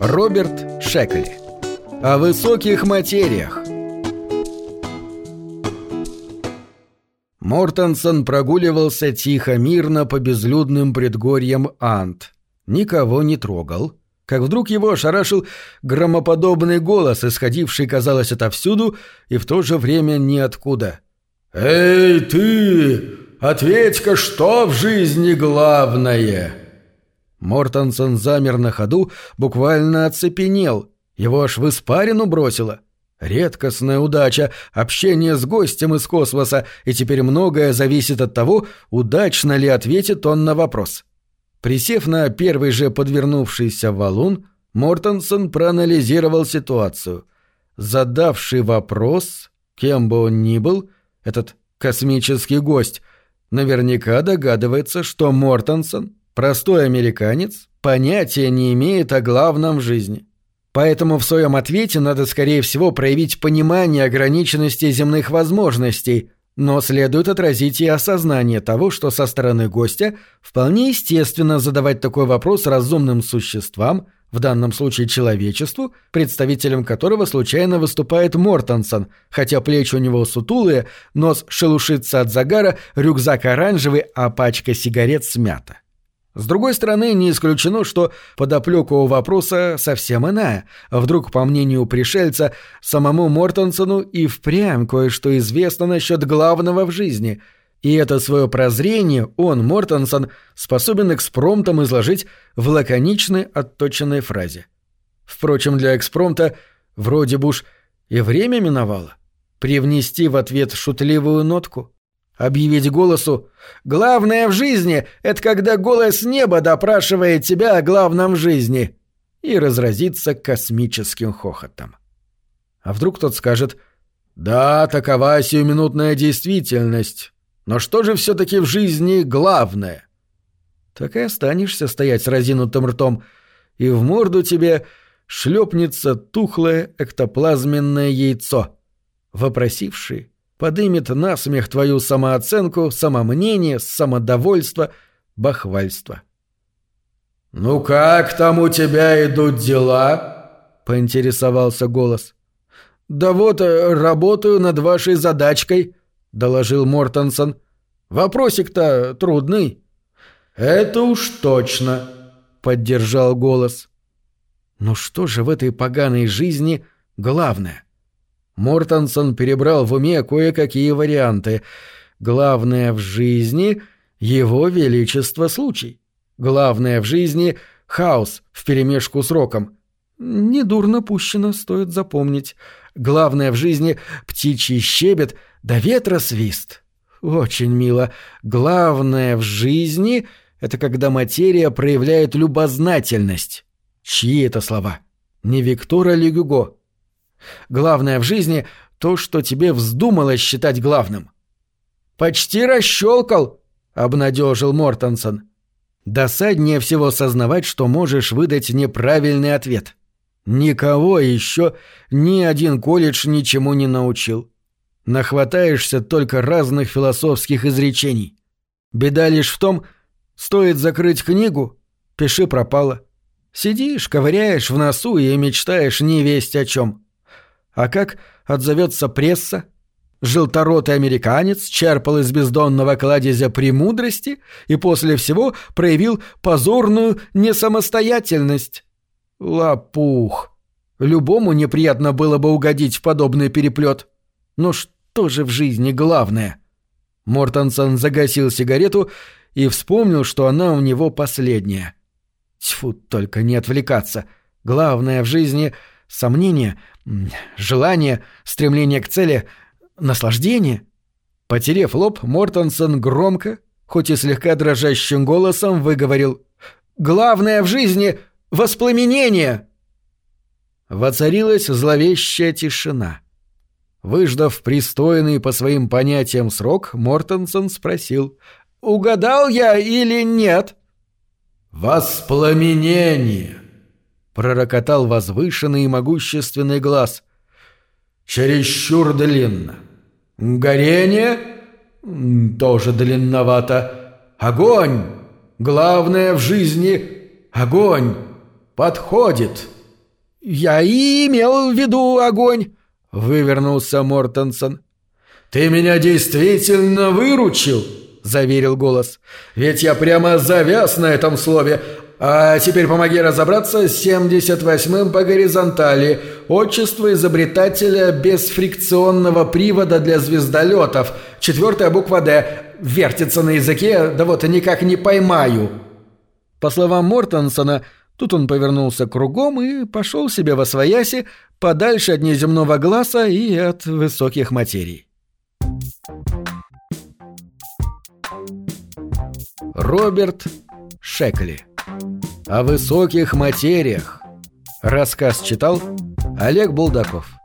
Роберт Шекли О высоких материях Мортенсон прогуливался тихо-мирно по безлюдным предгорьям Ант. Никого не трогал. Как вдруг его ошарашил громоподобный голос, исходивший, казалось, отовсюду и в то же время ниоткуда. «Эй, ты! Ответь-ка, что в жизни главное?» Мортенсон замер на ходу, буквально оцепенел. Его аж в испарину бросило. Редкостная удача, общение с гостем из космоса, и теперь многое зависит от того, удачно ли ответит он на вопрос. Присев на первый же подвернувшийся валун, Мортенсон проанализировал ситуацию. Задавший вопрос, кем бы он ни был, этот космический гость, наверняка догадывается, что Мортенсон, простой американец, понятия не имеет о главном в жизни. Поэтому в своем ответе надо, скорее всего, проявить понимание ограниченности земных возможностей, но следует отразить и осознание того, что со стороны гостя вполне естественно задавать такой вопрос разумным существам, в данном случае человечеству, представителем которого случайно выступает Мортенсон, хотя плечи у него сутулые, нос шелушится от загара, рюкзак оранжевый, а пачка сигарет смята. С другой стороны, не исключено, что подоплека у вопроса совсем иная. Вдруг, по мнению пришельца, самому Мортенсону и впрямь кое-что известно насчет главного в жизни. И это свое прозрение он, Мортенсон, способен экспромтом изложить в лаконичной отточенной фразе. Впрочем, для экспромта вроде бы уж и время миновало. Привнести в ответ шутливую нотку объявить голосу «Главное в жизни — это когда голос неба допрашивает тебя о главном в жизни» и разразиться космическим хохотом. А вдруг тот скажет «Да, такова сиюминутная действительность, но что же все-таки в жизни главное?» Так и останешься стоять с разинутым ртом, и в морду тебе шлепнется тухлое эктоплазменное яйцо, вопросивший подымет на смех твою самооценку, самомнение, самодовольство, бахвальство. «Ну как там у тебя идут дела?» — поинтересовался голос. «Да вот, э, работаю над вашей задачкой», — доложил Мортенсон. «Вопросик-то трудный». «Это уж точно», — поддержал голос. «Ну что же в этой поганой жизни главное?» Мортенсон перебрал в уме кое-какие варианты. Главное в жизни — его величество случай. Главное в жизни — хаос вперемешку с роком. Недурно пущено, стоит запомнить. Главное в жизни — птичий щебет да ветра свист. Очень мило. Главное в жизни — это когда материя проявляет любознательность. Чьи это слова? Не Виктора Легюго. Главное в жизни — то, что тебе вздумалось считать главным. «Почти расщелкал!» — обнадежил Мортенсон. Досаднее всего сознавать, что можешь выдать неправильный ответ. Никого еще ни один колледж ничему не научил. Нахватаешься только разных философских изречений. Беда лишь в том, стоит закрыть книгу, пиши пропало. Сидишь, ковыряешь в носу и мечтаешь не весть о чем. А как отзовется пресса? Желторотый американец черпал из бездонного кладезя премудрости и после всего проявил позорную несамостоятельность. Лопух. Любому неприятно было бы угодить в подобный переплет. Но что же в жизни главное? Мортенсон загасил сигарету и вспомнил, что она у него последняя. Тьфу, только не отвлекаться. Главное в жизни — сомнение — желание, стремление к цели, наслаждение. Потерев лоб, Мортенсон громко, хоть и слегка дрожащим голосом, выговорил «Главное в жизни — воспламенение!» Воцарилась зловещая тишина. Выждав пристойный по своим понятиям срок, Мортенсон спросил «Угадал я или нет?» «Воспламенение!» пророкотал возвышенный и могущественный глаз. «Чересчур длинно. Горение? Тоже длинновато. Огонь! Главное в жизни — огонь! Подходит!» «Я и имел в виду огонь!» — вывернулся Мортенсон. «Ты меня действительно выручил!» — заверил голос. «Ведь я прямо завяз на этом слове. А теперь помоги разобраться с 78-м по горизонтали. Отчество изобретателя бесфрикционного привода для звездолетов. Четвертая буква «Д». Вертится на языке, да вот никак не поймаю». По словам Мортенсона, Тут он повернулся кругом и пошел себе во свояси, подальше от неземного глаза и от высоких материй. Роберт Шекли. О высоких материях. Рассказ читал Олег Булдаков.